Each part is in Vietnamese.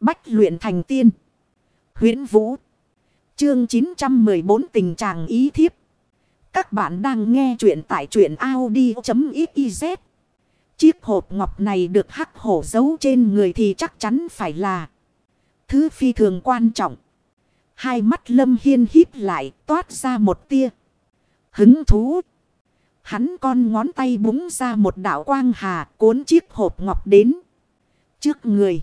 Bách luyện thành tiên. huyễn Vũ. Chương 914 tình trạng ý thiếp. Các bạn đang nghe truyện tại truyện Audi.xyz. Chiếc hộp ngọc này được hắc hổ giấu trên người thì chắc chắn phải là thứ phi thường quan trọng. Hai mắt lâm hiên híp lại, toát ra một tia. Hứng thú. Hắn con ngón tay búng ra một đạo quang hà cuốn chiếc hộp ngọc đến. Trước người.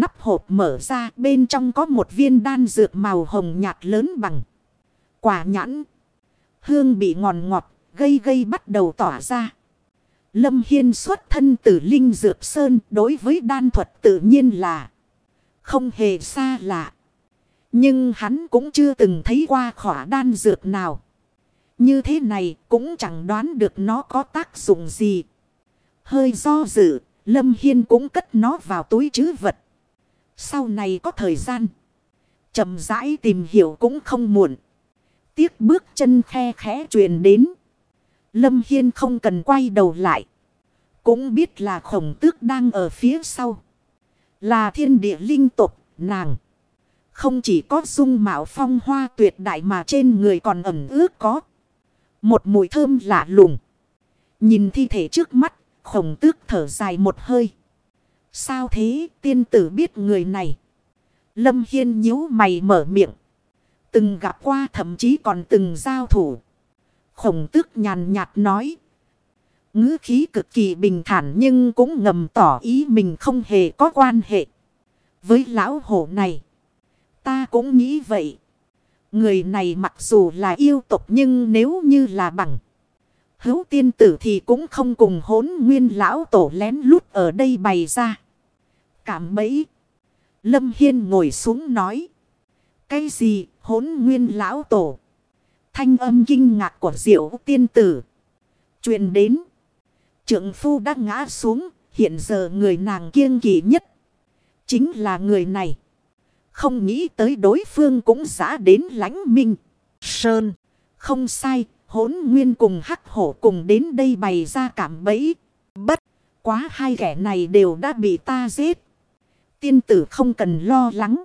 Nắp hộp mở ra bên trong có một viên đan dược màu hồng nhạt lớn bằng. Quả nhãn. Hương bị ngòn ngọt, gây gây bắt đầu tỏa ra. Lâm Hiên xuất thân từ Linh Dược Sơn đối với đan thuật tự nhiên là không hề xa lạ. Nhưng hắn cũng chưa từng thấy qua khỏa đan dược nào. Như thế này cũng chẳng đoán được nó có tác dụng gì. Hơi do dự, Lâm Hiên cũng cất nó vào túi chứ vật. Sau này có thời gian. chậm rãi tìm hiểu cũng không muộn. Tiếc bước chân khe khẽ truyền đến. Lâm Hiên không cần quay đầu lại. Cũng biết là khổng tước đang ở phía sau. Là thiên địa linh tục, nàng. Không chỉ có dung mạo phong hoa tuyệt đại mà trên người còn ẩm ướt có. Một mùi thơm lạ lùng. Nhìn thi thể trước mắt, khổng tước thở dài một hơi. Sao thế, tiên tử biết người này? Lâm Hiên nhíu mày mở miệng. Từng gặp qua, thậm chí còn từng giao thủ. Khổng tước nhàn nhạt nói. ngữ khí cực kỳ bình thản nhưng cũng ngầm tỏ ý mình không hề có quan hệ. Với lão hổ này. Ta cũng nghĩ vậy. Người này mặc dù là yêu tục nhưng nếu như là bằng. Hữu tiên tử thì cũng không cùng hốn nguyên lão tổ lén lút ở đây bày ra. Cảm bẫy. Lâm Hiên ngồi xuống nói. Cái gì hốn nguyên lão tổ. Thanh âm kinh ngạc của diệu tiên tử. Chuyện đến. Trượng phu đã ngã xuống. Hiện giờ người nàng kiêng kỵ nhất. Chính là người này. Không nghĩ tới đối phương cũng giã đến lánh minh. Sơn. Không sai. Hốn nguyên cùng hắc hổ cùng đến đây bày ra cảm bẫy. Bất. Quá hai kẻ này đều đã bị ta giết. Tiên tử không cần lo lắng.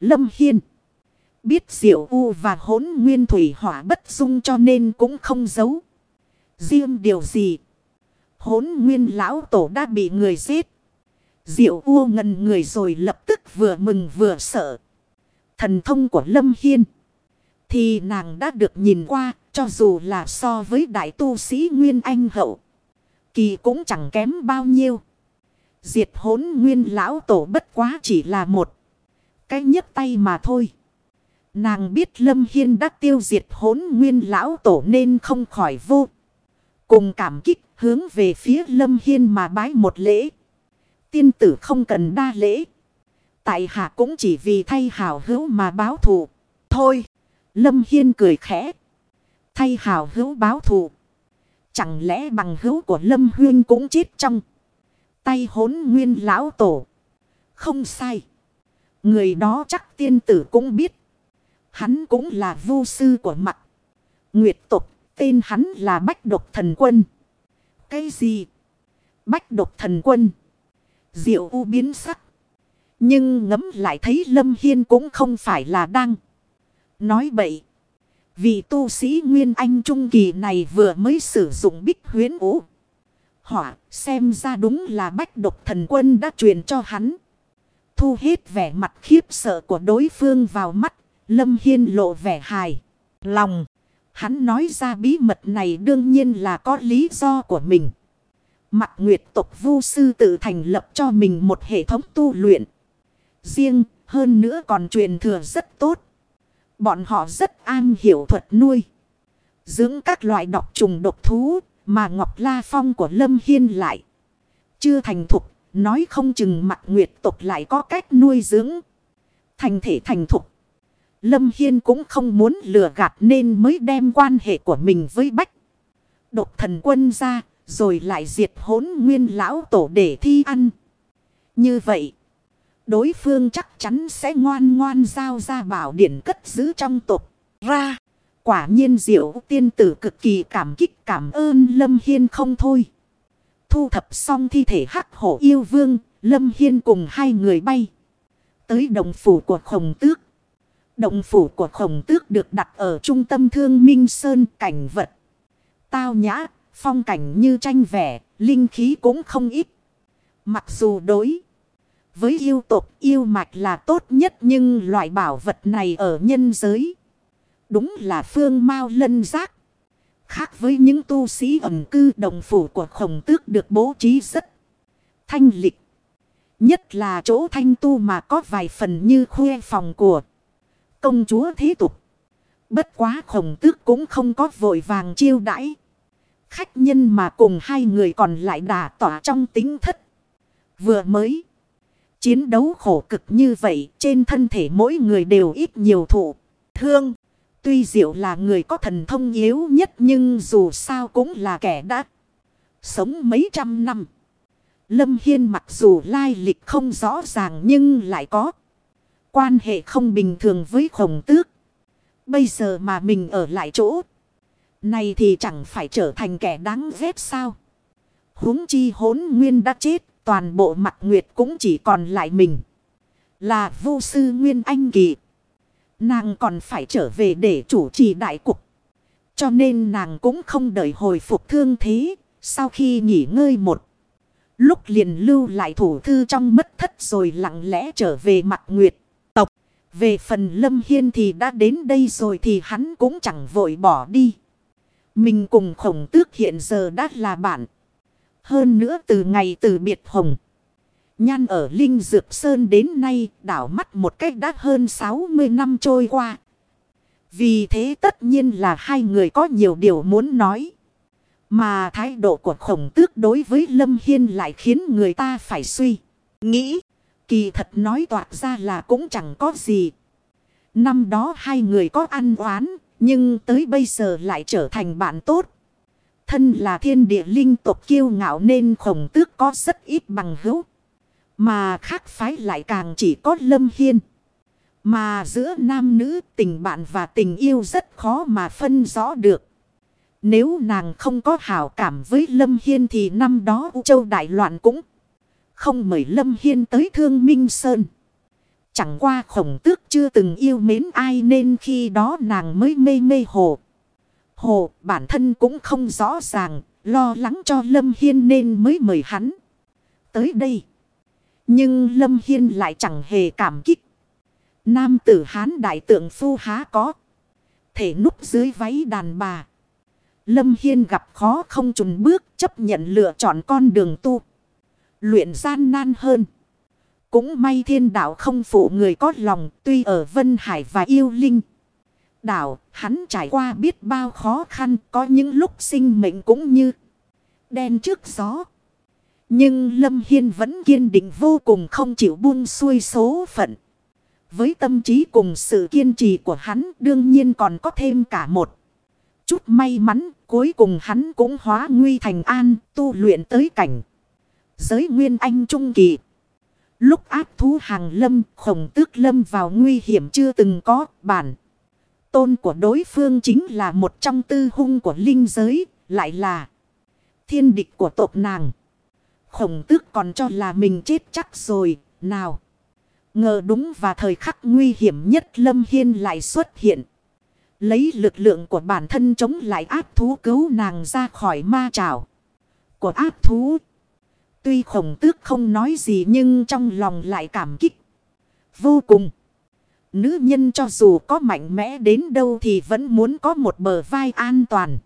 Lâm Hiên. Biết diệu u và hốn nguyên thủy hỏa bất dung cho nên cũng không giấu. Riêng điều gì. Hốn nguyên lão tổ đã bị người giết. Diệu u ngần người rồi lập tức vừa mừng vừa sợ. Thần thông của Lâm Hiên. Thì nàng đã được nhìn qua, cho dù là so với đại tu sĩ Nguyên Anh Hậu. Kỳ cũng chẳng kém bao nhiêu. Diệt hốn nguyên lão tổ bất quá chỉ là một. Cái nhất tay mà thôi. Nàng biết Lâm Hiên đã tiêu diệt hốn nguyên lão tổ nên không khỏi vô. Cùng cảm kích hướng về phía Lâm Hiên mà bái một lễ. Tiên tử không cần đa lễ. Tại hạ cũng chỉ vì thay hảo hữu mà báo thù. Thôi, Lâm Hiên cười khẽ. Thay hảo hữu báo thù. Chẳng lẽ bằng hữu của Lâm Huyên cũng chết trong tay hốn nguyên lão tổ. Không sai. Người đó chắc tiên tử cũng biết. Hắn cũng là vô sư của mặt. Nguyệt tục, tên hắn là Bách Độc Thần Quân. Cái gì? Bách Độc Thần Quân. Diệu u biến sắc. Nhưng ngấm lại thấy Lâm Hiên cũng không phải là đang. Nói bậy. Vì tu sĩ Nguyên Anh Trung Kỳ này vừa mới sử dụng bích huyến ủ Hỏa, xem ra đúng là bách độc thần quân đã truyền cho hắn. Thu hết vẻ mặt khiếp sợ của đối phương vào mắt. Lâm Hiên lộ vẻ hài. Lòng. Hắn nói ra bí mật này đương nhiên là có lý do của mình. Mặt nguyệt tộc vu sư tự thành lập cho mình một hệ thống tu luyện. Riêng, hơn nữa còn truyền thừa rất tốt. Bọn họ rất an hiểu thuật nuôi. Dưỡng các loại độc trùng độc thú mà Ngọc La Phong của Lâm Hiên lại. Chưa thành thục. Nói không chừng mặt nguyệt tộc lại có cách nuôi dưỡng. Thành thể thành thục. Lâm Hiên cũng không muốn lừa gạt nên mới đem quan hệ của mình với Bách. Độc thần quân ra. Rồi lại diệt hốn nguyên lão tổ để thi ăn. Như vậy. Đối phương chắc chắn sẽ ngoan ngoan giao ra bảo điển cất giữ trong tục. Ra. Quả nhiên diệu tiên tử cực kỳ cảm kích cảm ơn Lâm Hiên không thôi. Thu thập xong thi thể hắc hổ yêu vương. Lâm Hiên cùng hai người bay. tới đồng phủ của khổng tước. Động phủ của khổng tước được đặt ở trung tâm thương minh sơn cảnh vật. Tao nhã, phong cảnh như tranh vẽ, linh khí cũng không ít. Mặc dù đối với yêu tộc yêu mạch là tốt nhất nhưng loại bảo vật này ở nhân giới. Đúng là phương mau lân giác. Khác với những tu sĩ ẩn cư đồng phủ của khổng tước được bố trí rất thanh lịch. Nhất là chỗ thanh tu mà có vài phần như khuê phòng của công chúa thế tục. Bất quá khổng tước cũng không có vội vàng chiêu đãi. Khách nhân mà cùng hai người còn lại đà tỏa trong tính thất. Vừa mới. Chiến đấu khổ cực như vậy, trên thân thể mỗi người đều ít nhiều thụ. Thương. Tuy diệu là người có thần thông yếu nhất nhưng dù sao cũng là kẻ đã sống mấy trăm năm. Lâm Hiên mặc dù lai lịch không rõ ràng nhưng lại có quan hệ không bình thường với khổng tước. Bây giờ mà mình ở lại chỗ này thì chẳng phải trở thành kẻ đáng ghét sao. huống chi hốn nguyên đã chết, toàn bộ mặt nguyệt cũng chỉ còn lại mình. Là vô sư nguyên anh kỳ. Nàng còn phải trở về để chủ trì đại cục. Cho nên nàng cũng không đợi hồi phục thương thế. Sau khi nghỉ ngơi một. Lúc liền lưu lại thủ thư trong mất thất rồi lặng lẽ trở về mặt nguyệt. Tộc. Về phần Lâm Hiên thì đã đến đây rồi thì hắn cũng chẳng vội bỏ đi. Mình cùng khổng tước hiện giờ đã là bạn. Hơn nữa từ ngày từ biệt hồng. Nhan ở Linh Dược Sơn đến nay đảo mắt một cách đã hơn 60 năm trôi qua. Vì thế tất nhiên là hai người có nhiều điều muốn nói. Mà thái độ của khổng tước đối với Lâm Hiên lại khiến người ta phải suy. Nghĩ, kỳ thật nói toạc ra là cũng chẳng có gì. Năm đó hai người có ăn oán, nhưng tới bây giờ lại trở thành bạn tốt. Thân là thiên địa linh tộc kiêu ngạo nên khổng tước có rất ít bằng hữu. Mà khác phái lại càng chỉ có lâm hiên. Mà giữa nam nữ tình bạn và tình yêu rất khó mà phân rõ được. Nếu nàng không có hảo cảm với Lâm Hiên thì năm đó U Châu Đại Loạn cũng không mời Lâm Hiên tới Thương Minh Sơn. Chẳng qua khổng tước chưa từng yêu mến ai nên khi đó nàng mới mê mê hồ. Hồ bản thân cũng không rõ ràng, lo lắng cho Lâm Hiên nên mới mời hắn. Tới đây. Nhưng Lâm Hiên lại chẳng hề cảm kích. Nam tử hán đại tượng phu há có. Thể núp dưới váy đàn bà. Lâm Hiên gặp khó không trùn bước, chấp nhận lựa chọn con đường tu. Luyện gian nan hơn. Cũng may thiên đạo không phụ người có lòng, tuy ở Vân Hải và yêu linh. Đảo hắn trải qua biết bao khó khăn, có những lúc sinh mệnh cũng như đen trước gió. Nhưng Lâm Hiên vẫn kiên định vô cùng không chịu buông xuôi số phận. Với tâm trí cùng sự kiên trì của hắn, đương nhiên còn có thêm cả một chút may mắn. Cuối cùng hắn cũng hóa nguy thành an, tu luyện tới cảnh. Giới nguyên anh trung kỳ. Lúc áp thú hàng lâm, khổng tước lâm vào nguy hiểm chưa từng có, bản. Tôn của đối phương chính là một trong tư hung của linh giới. Lại là thiên địch của tộc nàng. Khổng tước còn cho là mình chết chắc rồi, nào. Ngờ đúng và thời khắc nguy hiểm nhất Lâm Hiên lại xuất hiện. Lấy lực lượng của bản thân chống lại áp thú cứu nàng ra khỏi ma trảo. Của áp thú. Tuy khổng tước không nói gì nhưng trong lòng lại cảm kích. Vô cùng. Nữ nhân cho dù có mạnh mẽ đến đâu thì vẫn muốn có một bờ vai an toàn.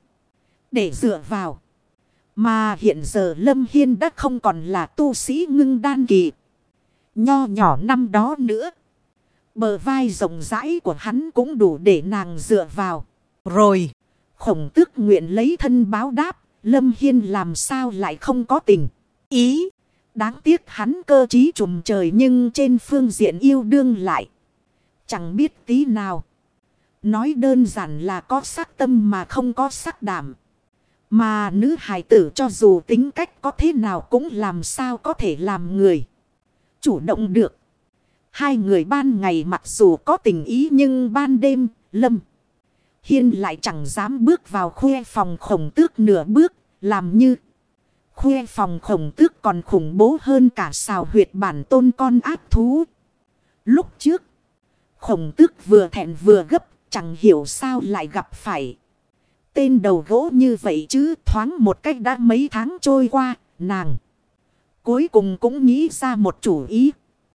Để dựa vào. Mà hiện giờ Lâm Hiên đã không còn là tu sĩ ngưng đan kỳ. Nho nhỏ năm đó nữa. Bờ vai rộng rãi của hắn cũng đủ để nàng dựa vào. Rồi, khổng tước nguyện lấy thân báo đáp. Lâm Hiên làm sao lại không có tình. Ý, đáng tiếc hắn cơ trí trùm trời nhưng trên phương diện yêu đương lại. Chẳng biết tí nào. Nói đơn giản là có sắc tâm mà không có sắc đảm. Mà nữ hài tử cho dù tính cách có thế nào cũng làm sao có thể làm người. Chủ động được. Hai người ban ngày mặc dù có tình ý nhưng ban đêm, lâm. Hiên lại chẳng dám bước vào khuê phòng khổng tước nửa bước, làm như. Khuê phòng khổng tước còn khủng bố hơn cả xào huyệt bản tôn con ác thú. Lúc trước, khổng tước vừa thẹn vừa gấp, chẳng hiểu sao lại gặp phải. Tên đầu gỗ như vậy chứ thoáng một cách đã mấy tháng trôi qua, nàng. Cuối cùng cũng nghĩ ra một chủ ý.